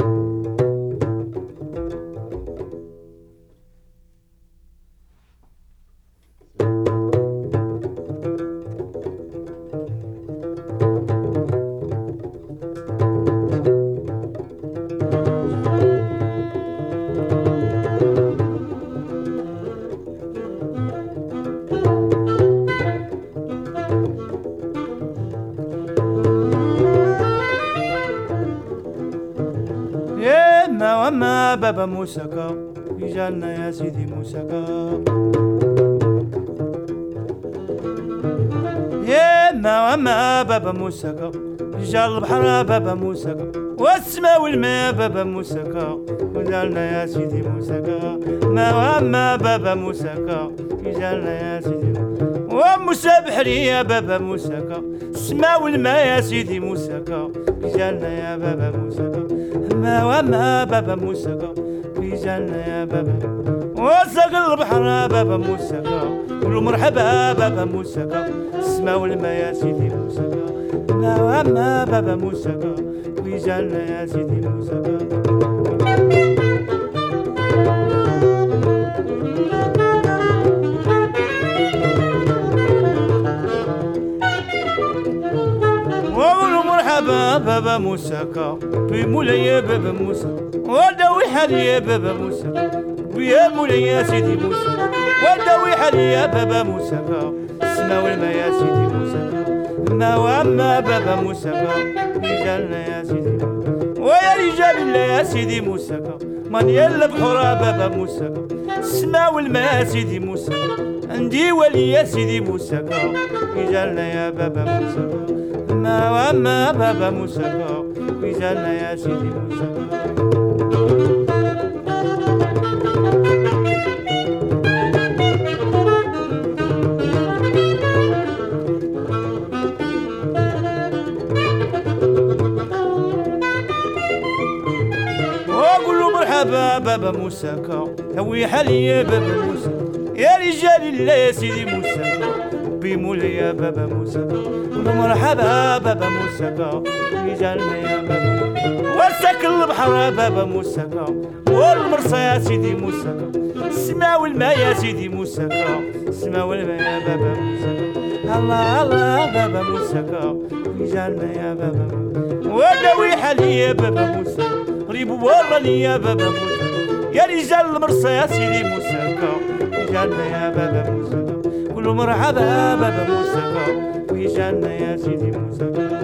يا وما بابا موسكا يجعلنا يا سيدي موسكا يا ما وما بابا موسكا يجعل البحر بابا موسكا والسماء والماء بابا موسكا يجعلنا يا سيدي موسكا ما وما بابا موسكا يجعلنا يا سيدي وموسى بحري يا بابا موسكا السماء والماء يا سيدي موسكا يجعلنا يا بابا موسكا ما وما بابا موسكا يجعلنا يا بابا. وسق البحر بابا موسكا قولوا مرحبا بابا موسكا السماء والماء يا سيدي موسكا ما وما بابا موسكا ويجعلنا يا سيدي موسكا بابا موسكا بمولاي يا بابا موسى. وداوي حالي يا بابا موسى. ويا مولاي يا سيدي موسى. وداوي حالي يا بابا موسى السما والماء يا سيدي موسى ما وما بابا موسى رجالنا يا سيدي ويا رجال الله يا سيدي موسى من يلا بحورا بابا موسى السما والماء يا سيدي موسى. عندي ولي يا سيدي موسى رجالنا يا بابا موسى ما وما بابا موسى رجالنا يا سيدي موسى. مرحبا بابا موسى هوي حالي يا بابا موسى. يا رجال الله يا سيدي موسى. بيمولي يا بابا موسى مرحبا بابا موسى رجالنا يا بابا وسك البحر يا بابا موسى والمرسى يا سيدي موسى السماء والماء يا سيدي موسى السماء والماء يا بابا موسى الله الله بابا موسى رجالنا يا بابا وداوي حالي يا بابا موسى قريب وراني يا بابا موسى يا رجال المرسى يا سيدي موسى رجالنا يا بابا موسى كل مرحبا بابا موسيقى جنة يا سيدي موسيقى